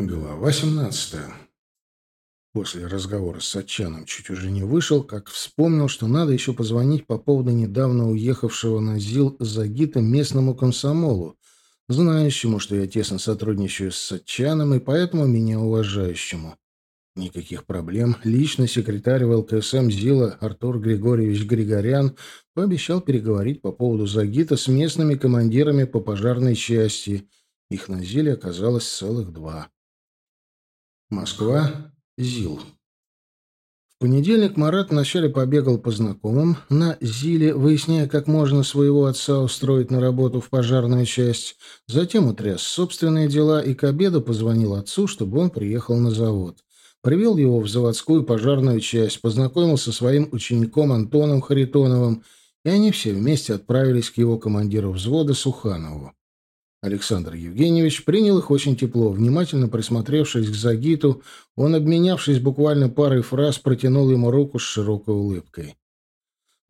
Глава 17. После разговора с Сатчаном чуть уже не вышел, как вспомнил, что надо еще позвонить по поводу недавно уехавшего на ЗИЛ Загита местному комсомолу, знающему, что я тесно сотрудничаю с Сатчаном и поэтому меня уважающему. Никаких проблем. Лично секретарь ВЛКСМ ЗИЛа Артур Григорьевич Григорян пообещал переговорить по поводу Загита с местными командирами по пожарной части. Их на ЗИЛе оказалось целых два. Москва. ЗИЛ. В понедельник Марат вначале побегал по знакомым на ЗИЛе, выясняя, как можно своего отца устроить на работу в пожарную часть. Затем утряс собственные дела и к обеду позвонил отцу, чтобы он приехал на завод. Привел его в заводскую пожарную часть, познакомился со своим учеником Антоном Харитоновым, и они все вместе отправились к его командиру взвода Суханову. Александр Евгеньевич принял их очень тепло. Внимательно присмотревшись к Загиту, он, обменявшись буквально парой фраз, протянул ему руку с широкой улыбкой.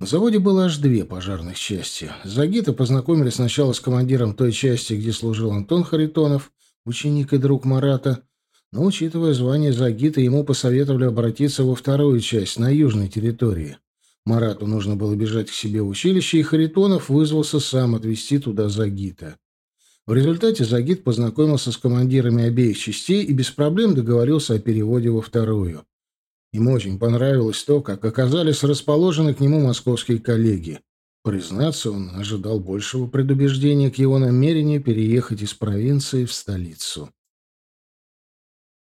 На заводе было аж две пожарных части. Загита познакомили сначала с командиром той части, где служил Антон Харитонов, ученик и друг Марата, но, учитывая звание Загита, ему посоветовали обратиться во вторую часть, на южной территории. Марату нужно было бежать к себе в училище, и Харитонов вызвался сам отвезти туда Загита. В результате Загид познакомился с командирами обеих частей и без проблем договорился о переводе во вторую. Ему очень понравилось то, как оказались расположены к нему московские коллеги. Признаться, он ожидал большего предубеждения к его намерению переехать из провинции в столицу.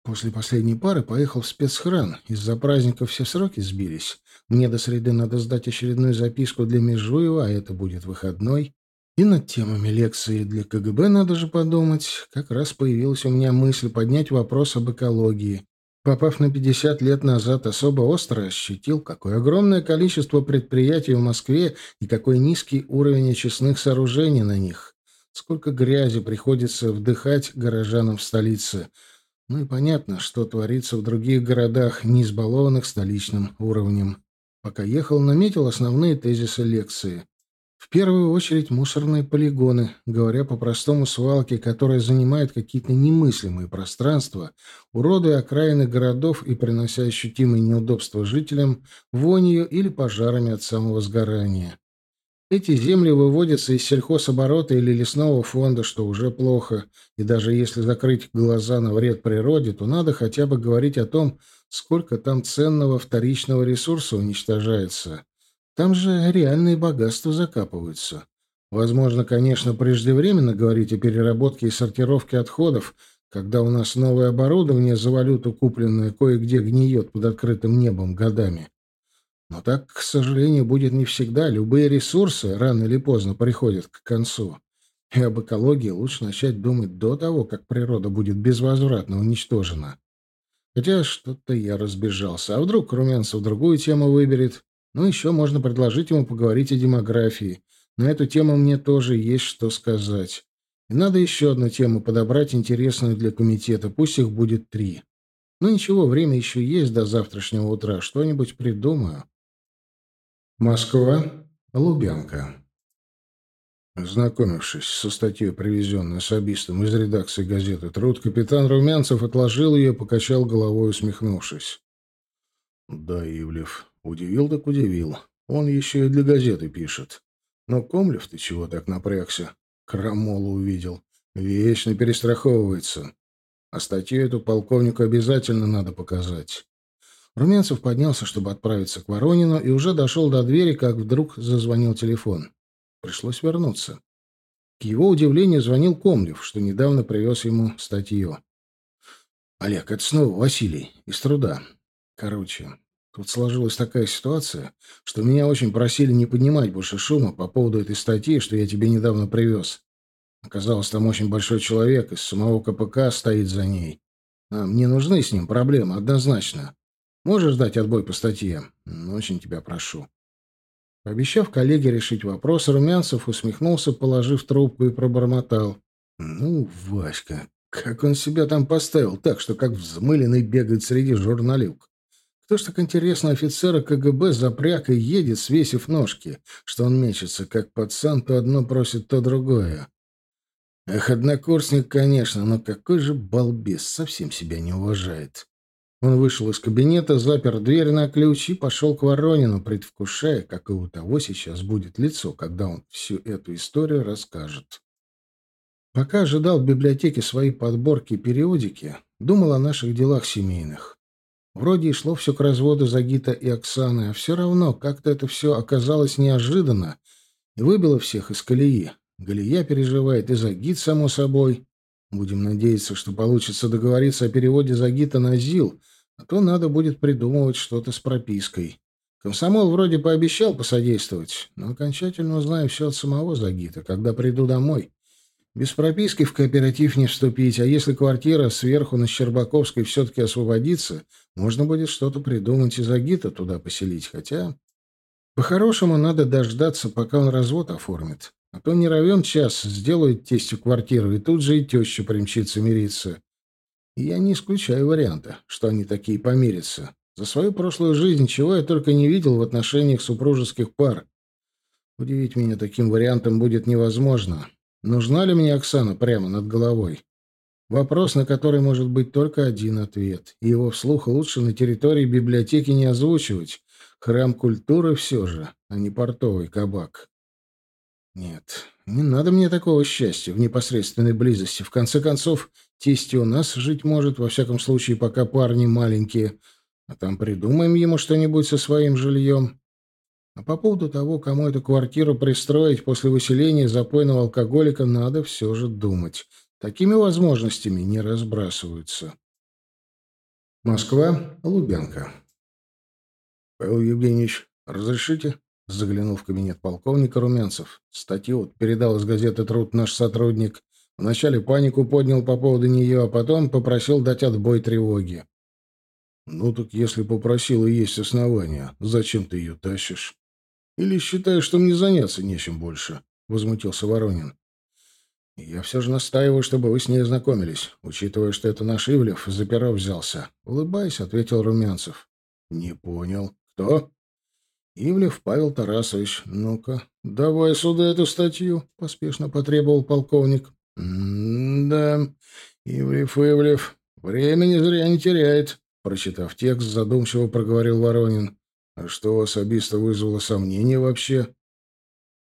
После последней пары поехал в спецхран. Из-за праздника все сроки сбились. Мне до среды надо сдать очередную записку для Межуева, а это будет выходной. И над темами лекции для КГБ надо же подумать. Как раз появилась у меня мысль поднять вопрос об экологии. Попав на 50 лет назад, особо остро ощутил, какое огромное количество предприятий в Москве и какой низкий уровень очистных сооружений на них. Сколько грязи приходится вдыхать горожанам в столице. Ну и понятно, что творится в других городах, не избалованных столичным уровнем. Пока ехал, наметил основные тезисы лекции. В первую очередь мусорные полигоны, говоря по-простому свалки, которые занимают какие-то немыслимые пространства, уродуя окраины городов и принося ощутимые неудобства жителям, вонью или пожарами от самого сгорания. Эти земли выводятся из сельхозоборота или лесного фонда, что уже плохо, и даже если закрыть глаза на вред природе, то надо хотя бы говорить о том, сколько там ценного вторичного ресурса уничтожается. Там же реальные богатства закапываются. Возможно, конечно, преждевременно говорить о переработке и сортировке отходов, когда у нас новое оборудование за валюту, купленное кое-где, гниет под открытым небом годами. Но так, к сожалению, будет не всегда. Любые ресурсы рано или поздно приходят к концу. И об экологии лучше начать думать до того, как природа будет безвозвратно уничтожена. Хотя что-то я разбежался. А вдруг Румянцев другую тему выберет? Ну, еще можно предложить ему поговорить о демографии. На эту тему мне тоже есть что сказать. И надо еще одну тему подобрать, интересную для комитета. Пусть их будет три. Ну ничего, время еще есть до завтрашнего утра. Что-нибудь придумаю. Москва. Лубянка. Ознакомившись со статьей, привезенной особистом из редакции газеты «Труд», капитан Румянцев отложил ее покачал головой, усмехнувшись. «Да, Ивлев, Удивил так удивил. Он еще и для газеты пишет. Но Комлев ты чего так напрягся? Крамолу увидел. Вечно перестраховывается. А статью эту полковнику обязательно надо показать. Румянцев поднялся, чтобы отправиться к Воронину, и уже дошел до двери, как вдруг зазвонил телефон. Пришлось вернуться. К его удивлению звонил Комлев, что недавно привез ему статью. «Олег, это снова Василий. Из труда. Короче, Тут сложилась такая ситуация, что меня очень просили не поднимать больше шума по поводу этой статьи, что я тебе недавно привез. Оказалось, там очень большой человек из самого КПК стоит за ней. А мне нужны с ним проблемы, однозначно. Можешь дать отбой по статье? Очень тебя прошу. Пообещав коллеге решить вопрос, Румянцев усмехнулся, положив трубку и пробормотал. «Ну, Васька, как он себя там поставил так, что как взмыленный бегает среди журналюк? Кто ж так интересно офицера КГБ запряг и едет, свесив ножки, что он мечется, как пацан, то одно просит, то другое. Эх, однокурсник, конечно, но какой же балбес, совсем себя не уважает. Он вышел из кабинета, запер дверь на ключ и пошел к Воронину, предвкушая, как и у того сейчас будет лицо, когда он всю эту историю расскажет. Пока ожидал в библиотеке свои подборки и периодики, думал о наших делах семейных. Вроде и шло все к разводу Загита и Оксаны, а все равно как-то это все оказалось неожиданно и выбило всех из колеи. Галия переживает, и Загит, само собой. Будем надеяться, что получится договориться о переводе Загита на ЗИЛ, а то надо будет придумывать что-то с пропиской. Комсомол вроде пообещал посодействовать, но окончательно узнаю все от самого Загита, когда приду домой. Без прописки в кооператив не вступить, а если квартира сверху на Щербаковской все-таки освободится, можно будет что-то придумать и Загита туда поселить, хотя... По-хорошему, надо дождаться, пока он развод оформит. А то не равен час, сделают тестю квартиру, и тут же и теща примчится мириться. И я не исключаю варианта, что они такие помирятся. За свою прошлую жизнь чего я только не видел в отношениях супружеских пар. Удивить меня таким вариантом будет невозможно. Нужна ли мне Оксана прямо над головой? Вопрос, на который может быть только один ответ. И его вслух лучше на территории библиотеки не озвучивать. Храм культуры все же, а не портовый кабак. Нет, не надо мне такого счастья в непосредственной близости. В конце концов, тесть у нас жить может, во всяком случае, пока парни маленькие. А там придумаем ему что-нибудь со своим жильем. А по поводу того, кому эту квартиру пристроить после выселения запойного алкоголика, надо все же думать. Такими возможностями не разбрасываются. Москва, Лубянка. Павел Евгеньевич, разрешите? Заглянул в кабинет полковника Румянцев. Статью вот передал из газеты «Труд» наш сотрудник. Вначале панику поднял по поводу нее, а потом попросил дать отбой тревоги. «Ну так если попросил и есть основания, зачем ты ее тащишь? Или считаешь, что мне заняться нечем больше?» — возмутился Воронин. «Я все же настаиваю, чтобы вы с ней ознакомились, учитывая, что это наш Ивлев за перо взялся». Улыбаясь, ответил Румянцев. «Не понял. Кто?» Ивлев Павел Тарасович. Ну-ка, давай сюда эту статью, поспешно потребовал полковник. да, Ивлев, Ивлев, времени зря не теряет, прочитав текст, задумчиво проговорил Воронин. А что у особисто вызвало сомнения вообще?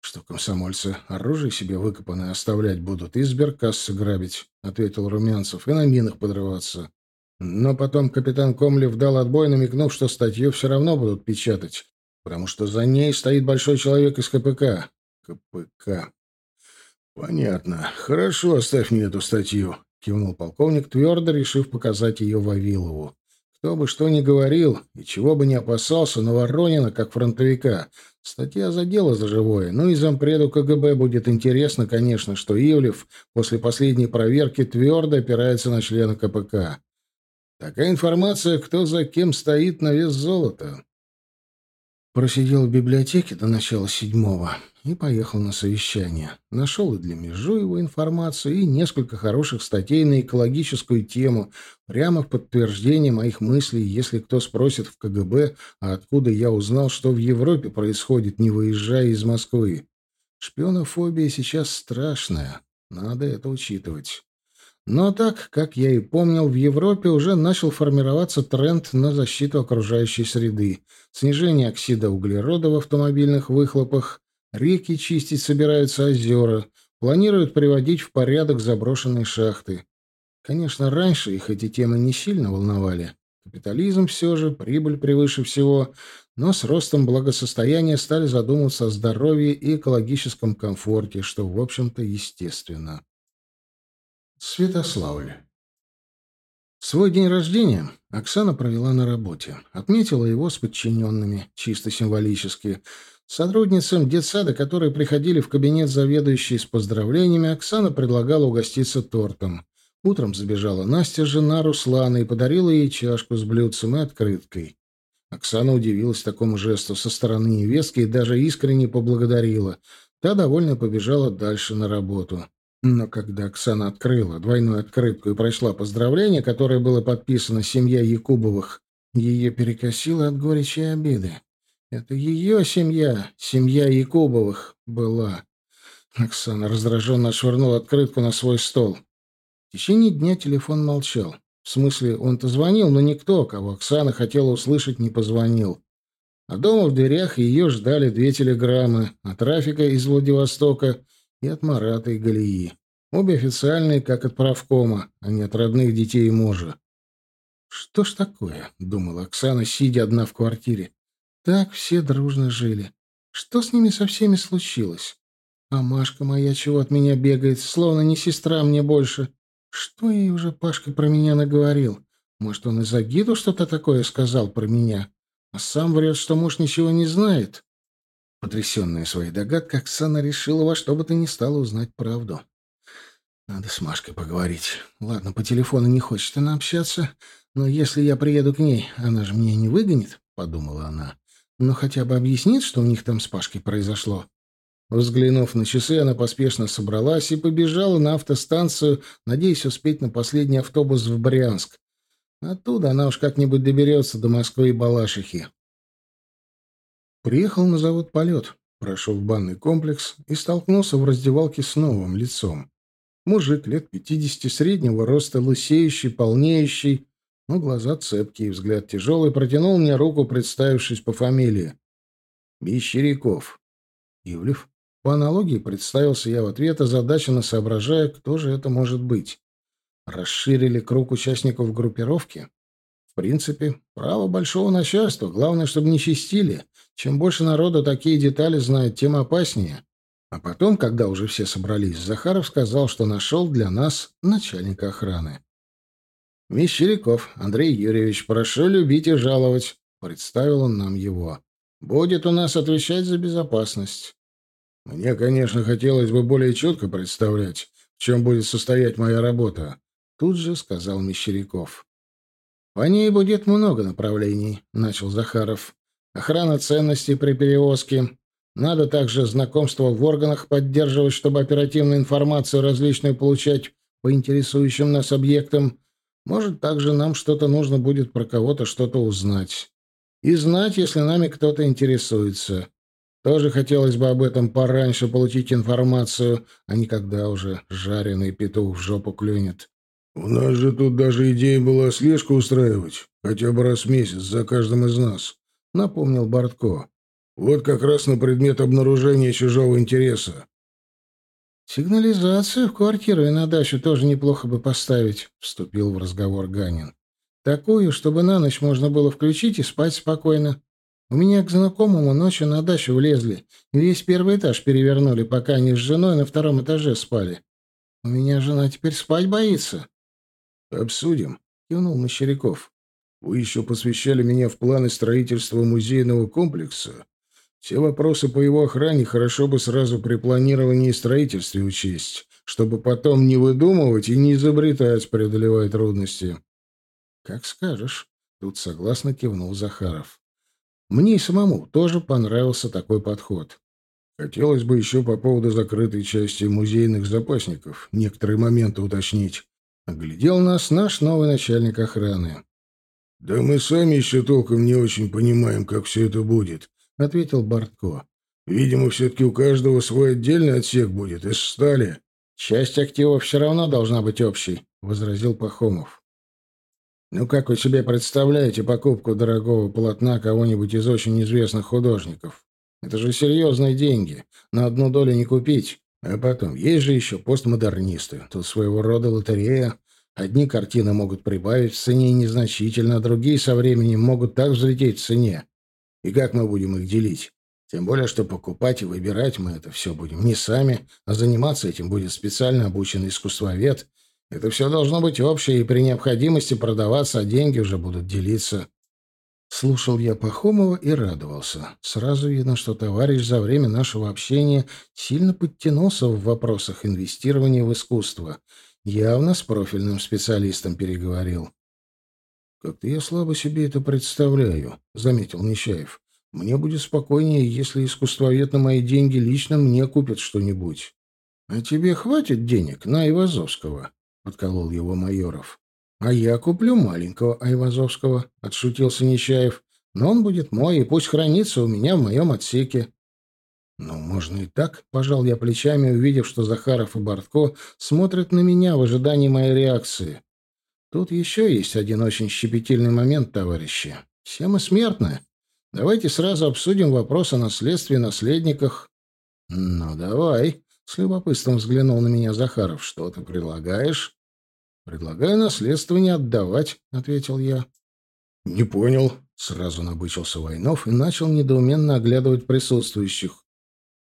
Что комсомольцы оружие себе выкопанное оставлять будут и сберкассы грабить, ответил Румянцев, и на минах подрываться. Но потом капитан Комлев дал отбой, намекнув, что статью все равно будут печатать, потому что за ней стоит большой человек из КПК. КПК. Понятно. Хорошо, оставь мне эту статью, кивнул полковник, твердо решив показать ее Вавилову. Кто бы что ни говорил и чего бы ни опасался, но Воронина, как фронтовика, статья задела за живое. Ну и зампреду КГБ будет интересно, конечно, что Ивлев после последней проверки твердо опирается на члена КПК. Такая информация, кто за кем стоит на вес золота. Просидел в библиотеке до начала седьмого и поехал на совещание. Нашел и для Межуева информацию, и несколько хороших статей на экологическую тему, прямо в подтверждение моих мыслей, если кто спросит в КГБ, а откуда я узнал, что в Европе происходит, не выезжая из Москвы. Шпионофобия сейчас страшная, надо это учитывать. Но так, как я и помнил, в Европе уже начал формироваться тренд на защиту окружающей среды, снижение оксида углерода в автомобильных выхлопах, реки чистить собираются озера, планируют приводить в порядок заброшенные шахты. Конечно, раньше их эти темы не сильно волновали. Капитализм все же, прибыль превыше всего, но с ростом благосостояния стали задумываться о здоровье и экологическом комфорте, что, в общем-то, естественно. Святославль. Свой день рождения Оксана провела на работе. Отметила его с подчиненными, чисто символически. Сотрудницам детсада, которые приходили в кабинет заведующей с поздравлениями, Оксана предлагала угоститься тортом. Утром забежала Настя, жена Руслана, и подарила ей чашку с блюдцем и открыткой. Оксана удивилась такому жесту со стороны невестки и даже искренне поблагодарила. Та довольно побежала дальше на работу. Но когда Оксана открыла двойную открытку и прочла поздравление, которое было подписано «Семья Якубовых», ее перекосило от горечи и обиды. Это ее семья, семья Якубовых, была. Оксана раздраженно отшвырнула открытку на свой стол. В течение дня телефон молчал. В смысле, он-то звонил, но никто, кого Оксана хотела услышать, не позвонил. А дома в дверях ее ждали две телеграммы от Рафика из Владивостока и от Марата и Галии. Обе официальные, как от правкома, а не от родных детей и мужа. «Что ж такое?» — думала Оксана, сидя одна в квартире. «Так все дружно жили. Что с ними со всеми случилось? А Машка моя чего от меня бегает, словно не сестра мне больше. Что ей уже Пашка про меня наговорил? Может, он и за Гиду что-то такое сказал про меня? А сам врет, что муж ничего не знает?» Потрясенная своей догадкой, Оксана решила во что бы то ни стало узнать правду. «Надо с Машкой поговорить. Ладно, по телефону не хочет она общаться, но если я приеду к ней, она же меня не выгонит», — подумала она. «Но хотя бы объяснит, что у них там с Пашкой произошло». Взглянув на часы, она поспешно собралась и побежала на автостанцию, надеясь успеть на последний автобус в Брянск. Оттуда она уж как-нибудь доберется до Москвы и Балашихи. Приехал на завод «Полет», прошел в банный комплекс и столкнулся в раздевалке с новым лицом. Мужик лет пятидесяти, среднего роста, лысеющий, полнеющий, но глаза цепкие, взгляд тяжелый, протянул мне руку, представившись по фамилии. Бещеряков. Ивлев. По аналогии представился я в ответ, озадаченно соображая, кто же это может быть. Расширили круг участников группировки? В принципе, право большого начальства. Главное, чтобы не чистили. Чем больше народа такие детали знает, тем опаснее. А потом, когда уже все собрались, Захаров сказал, что нашел для нас начальника охраны. «Мещеряков Андрей Юрьевич, прошу любить и жаловать», — представил он нам его. «Будет у нас отвечать за безопасность». Мне, конечно, хотелось бы более четко представлять, в чем будет состоять моя работа, тут же сказал Мещеряков. По ней будет много направлений, начал Захаров. Охрана ценностей при перевозке. Надо также знакомство в органах поддерживать, чтобы оперативную информацию различную получать по интересующим нас объектам. Может, также нам что-то нужно будет про кого-то что-то узнать. И знать, если нами кто-то интересуется. Тоже хотелось бы об этом пораньше получить информацию, а не когда уже жареный петух в жопу клюнет. «У нас же тут даже идея была слежку устраивать, хотя бы раз в месяц за каждым из нас», — напомнил Бортко. «Вот как раз на предмет обнаружения чужого интереса». «Сигнализацию в квартиру и на дачу тоже неплохо бы поставить», — вступил в разговор Ганин. «Такую, чтобы на ночь можно было включить и спать спокойно. У меня к знакомому ночью на дачу влезли. Весь первый этаж перевернули, пока они с женой на втором этаже спали. У меня жена теперь спать боится. — Обсудим, — кивнул Мещеряков. — Вы еще посвящали меня в планы строительства музейного комплекса. Все вопросы по его охране хорошо бы сразу при планировании и строительстве учесть, чтобы потом не выдумывать и не изобретать, преодолевая трудности. — Как скажешь, — тут согласно кивнул Захаров. Мне и самому тоже понравился такой подход. Хотелось бы еще по поводу закрытой части музейных запасников некоторые моменты уточнить. Оглядел нас наш новый начальник охраны. «Да мы сами еще толком не очень понимаем, как все это будет», — ответил Бортко. «Видимо, все-таки у каждого свой отдельный отсек будет, из стали». «Часть активов все равно должна быть общей», — возразил Пахомов. Ну, как вы себе представляете покупку дорогого полотна кого-нибудь из очень известных художников? Это же серьезные деньги. На одну долю не купить. А потом, есть же еще постмодернисты. Тут своего рода лотерея. Одни картины могут прибавить в цене незначительно, а другие со временем могут так взлететь в цене. И как мы будем их делить? Тем более, что покупать и выбирать мы это все будем не сами, а заниматься этим будет специально обученный искусствовед — это все должно быть общее, и при необходимости продаваться, а деньги уже будут делиться. Слушал я Пахомова и радовался. Сразу видно, что товарищ за время нашего общения сильно подтянулся в вопросах инвестирования в искусство. Явно с профильным специалистом переговорил. «Как-то я слабо себе это представляю», — заметил Нечаев. «Мне будет спокойнее, если искусствовед на мои деньги лично мне купит что-нибудь». «А тебе хватит денег на Ивазовского?» — подколол его Майоров. «А я куплю маленького Айвазовского», — отшутился Нечаев. «Но он будет мой, и пусть хранится у меня в моем отсеке». «Ну, можно и так», — пожал я плечами, увидев, что Захаров и Бортко смотрят на меня в ожидании моей реакции. «Тут еще есть один очень щепетильный момент, товарищи. Все мы смертны. Давайте сразу обсудим вопрос о наследстве и наследниках». «Ну, давай», — с любопытством взглянул на меня Захаров. «Что ты предлагаешь?» «Предлагаю наследство не отдавать», — ответил я. «Не понял», — сразу набычился Войнов и начал недоуменно оглядывать присутствующих.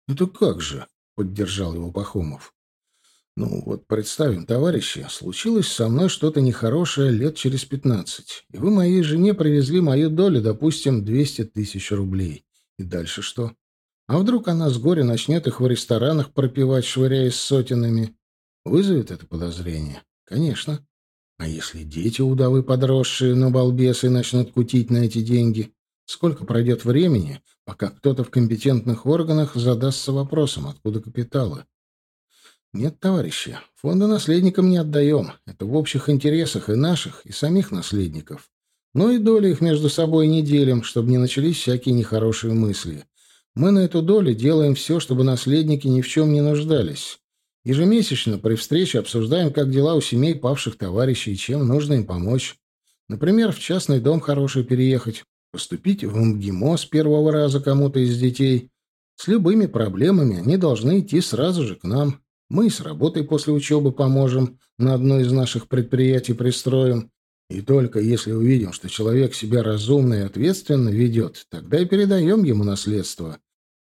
«Это как же?» — поддержал его Пахомов. «Ну, вот представим, товарищи, случилось со мной что-то нехорошее лет через пятнадцать, и вы моей жене привезли мою долю, допустим, двести тысяч рублей. И дальше что? А вдруг она с горя начнет их в ресторанах пропивать, швыряясь сотенами? Вызовет это подозрение? Конечно. А если дети удавы подросшие, но балбесы, начнут кутить на эти деньги? Сколько пройдет времени, пока кто-то в компетентных органах задастся вопросом, откуда капиталы? Нет, товарищи, фонды наследникам не отдаем. Это в общих интересах и наших, и самих наследников. Но и доли их между собой не делим, чтобы не начались всякие нехорошие мысли. Мы на эту долю делаем все, чтобы наследники ни в чем не нуждались. Ежемесячно при встрече обсуждаем, как дела у семей павших товарищей и чем нужно им помочь. Например, в частный дом хороший переехать, Поступить в МГИМО с первого раза кому-то из детей. С любыми проблемами они должны идти сразу же к нам. Мы с работой после учебы поможем, на одно из наших предприятий пристроим. И только если увидим, что человек себя разумно и ответственно ведет, тогда и передаем ему наследство.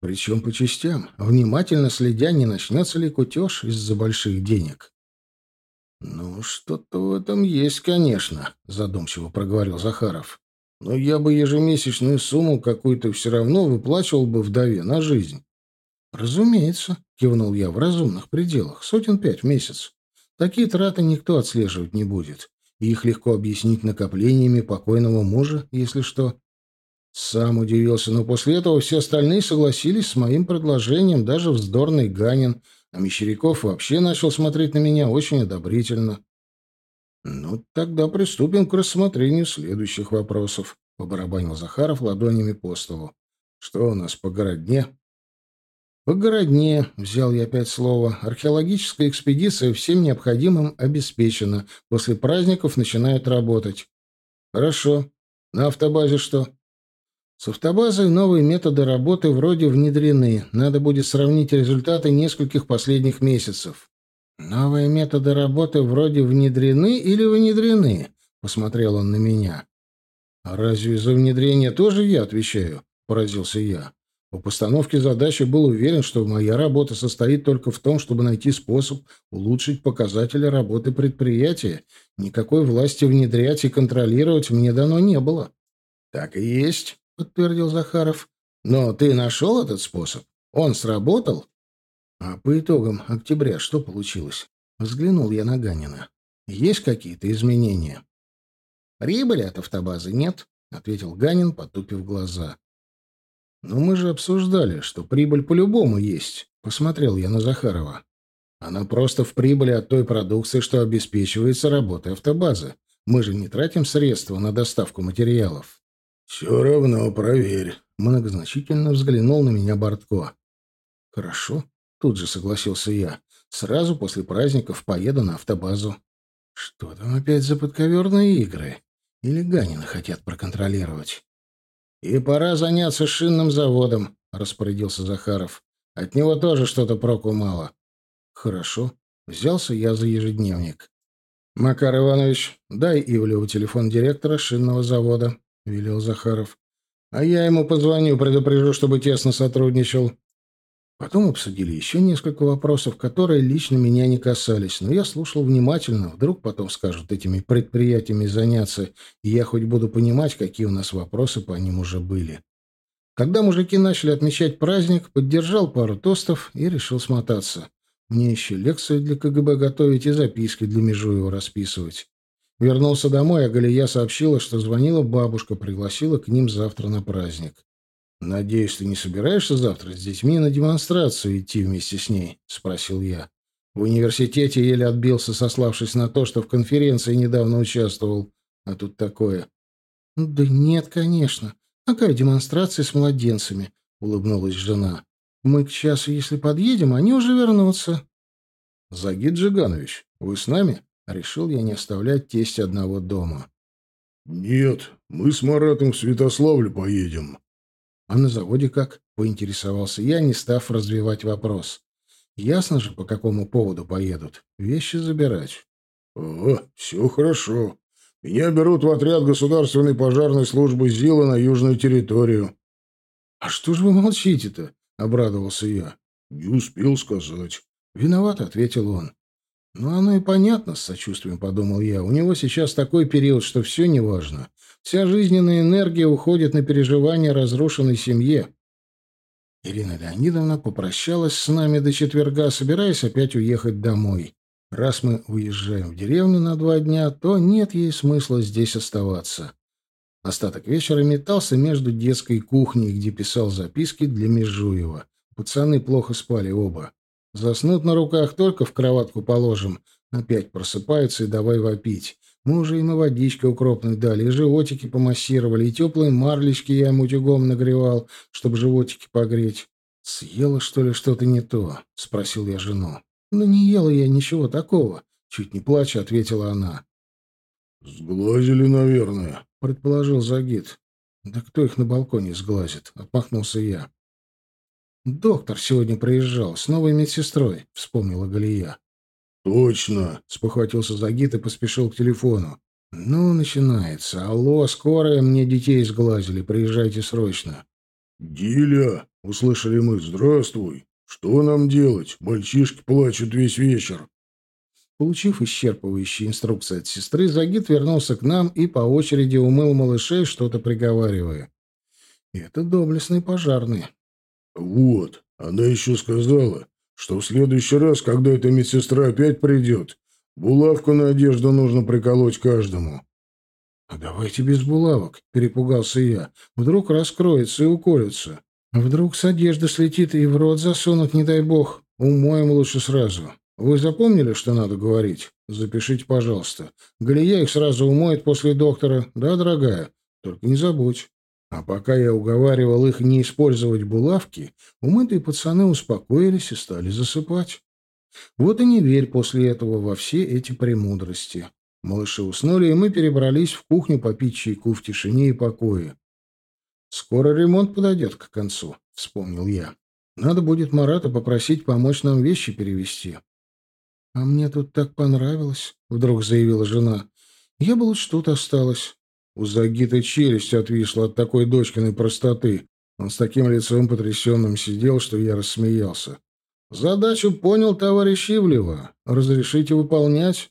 Причем по частям, внимательно следя, не начнется ли кутеж из-за больших денег. «Ну, что-то в этом есть, конечно», — задумчиво проговорил Захаров. Но я бы ежемесячную сумму какую-то все равно выплачивал бы вдове на жизнь. «Разумеется», — кивнул я, — «в разумных пределах. Сотен пять в месяц. Такие траты никто отслеживать не будет. И их легко объяснить накоплениями покойного мужа, если что». Сам удивился, но после этого все остальные согласились с моим предложением, даже вздорный Ганин, а Мещеряков вообще начал смотреть на меня очень одобрительно. «Ну, тогда приступим к рассмотрению следующих вопросов», — побарабанил Захаров ладонями по столу. «Что у нас по городне?» «По городне», — взял я опять слово, — «археологическая экспедиция всем необходимым обеспечена. После праздников начинает работать». «Хорошо. На автобазе что?» С автобазой новые методы работы вроде внедрены. Надо будет сравнить результаты нескольких последних месяцев. «Новые методы работы вроде внедрены или внедрены?» — посмотрел он на меня. «А разве за внедрение тоже я отвечаю?» — поразился я. По постановке задачи был уверен, что моя работа состоит только в том, чтобы найти способ улучшить показатели работы предприятия. Никакой власти внедрять и контролировать мне дано не было. «Так и есть», — подтвердил Захаров. «Но ты нашел этот способ? Он сработал?» А по итогам октября что получилось? Взглянул я на Ганина. Есть какие-то изменения? Прибыли от автобазы нет, ответил Ганин, потупив глаза. Но мы же обсуждали, что прибыль по-любому есть, посмотрел я на Захарова. Она просто в прибыли от той продукции, что обеспечивается работой автобазы. Мы же не тратим средства на доставку материалов. Все равно проверь. Многозначительно взглянул на меня Бортко. Хорошо, Тут же согласился я. Сразу после праздников поеду на автобазу. Что там опять за подковерные игры? Или Ганина хотят проконтролировать? И пора заняться шинным заводом, распорядился Захаров. От него тоже что-то проку мало. Хорошо. Взялся я за ежедневник. Макар Иванович, дай Ивлеву телефон директора шинного завода, велел Захаров. А я ему позвоню, предупрежу, чтобы тесно сотрудничал. Потом обсудили еще несколько вопросов, которые лично меня не касались, но я слушал внимательно. Вдруг потом скажут этими предприятиями заняться, и я хоть буду понимать, какие у нас вопросы по ним уже были. Когда мужики начали отмечать праздник, поддержал пару тостов и решил смотаться. Мне еще лекции для КГБ готовить и записки для Межуева расписывать. Вернулся домой, а Галия сообщила, что звонила бабушка, пригласила к ним завтра на праздник. «Надеюсь, ты не собираешься завтра с детьми на демонстрацию идти вместе с ней?» — спросил я. В университете еле отбился, сославшись на то, что в конференции недавно участвовал. А тут такое. «Да нет, конечно. Какая демонстрация с младенцами?» — улыбнулась жена. Мы к часу, если подъедем, они уже вернутся. — Загид Джиганович, вы с нами? Решил я не оставлять тесть одного дома. — Нет, мы с Маратом в Святославле поедем. — А на заводе как? — поинтересовался я, не став развивать вопрос. Ясно же, по какому поводу поедут. Вещи забирать. — А, все хорошо. Меня берут в отряд государственной пожарной службы ЗИЛа на южную территорию. — А что же вы молчите-то? — обрадовался я. — Не успел сказать. — Виноват, — ответил он. — Ну, оно и понятно, — с сочувствием подумал я. У него сейчас такой период, что все неважно. Вся жизненная энергия уходит на переживание разрушенной семье. Ирина Леонидовна попрощалась с нами до четверга, собираясь опять уехать домой. Раз мы уезжаем в деревню на два дня, то нет ей смысла здесь оставаться. Остаток вечера метался между детской кухней, где писал записки для Межуева. Пацаны плохо спали оба. Заснут на руках, только в кроватку положим. Опять просыпаются и давай вопить. Мы уже им и водички укропной дали, и животики помассировали, и теплые марлечки я им утюгом нагревал, чтобы животики погреть. «Съела, что ли, что-то не то?» — спросил я жену. «Да не ела я ничего такого», — чуть не плача ответила она. «Сглазили, наверное», — предположил Загид. «Да кто их на балконе сглазит?» — отмахнулся я. «Доктор сегодня приезжал с новой медсестрой», — вспомнила Галия. «Точно!» — спохватился Загид и поспешил к телефону. «Ну, начинается. Алло, скорая, мне детей сглазили. Приезжайте срочно». «Диля!» — услышали мы. «Здравствуй!» «Что нам делать? Мальчишки плачут весь вечер». Получив исчерпывающие инструкции от сестры, Загид вернулся к нам и по очереди умыл малышей, что-то приговаривая. «Это доблестный пожарный». «Вот, она еще сказала, что в следующий раз, когда эта медсестра опять придет, булавку на одежду нужно приколоть каждому». «А давайте без булавок», — перепугался я. «Вдруг раскроется и уколется». Вдруг с одежды слетит и в рот засунут, не дай бог. Умоем лучше сразу. Вы запомнили, что надо говорить? Запишите, пожалуйста. Галия их сразу умоет после доктора. Да, дорогая? Только не забудь. А пока я уговаривал их не использовать булавки, умытые пацаны успокоились и стали засыпать. Вот и не верь после этого во все эти премудрости. Малыши уснули, и мы перебрались в кухню попить чайку в тишине и покое. «Скоро ремонт подойдет к концу», — вспомнил я. «Надо будет Марата попросить помочь нам вещи перевезти». «А мне тут так понравилось», — вдруг заявила жена. «Я бы лучше тут осталась». У Загита челюсть отвисла от такой дочкиной простоты. Он с таким лицом потрясенным сидел, что я рассмеялся. «Задачу понял, товарищ Ивлева. Разрешите выполнять?»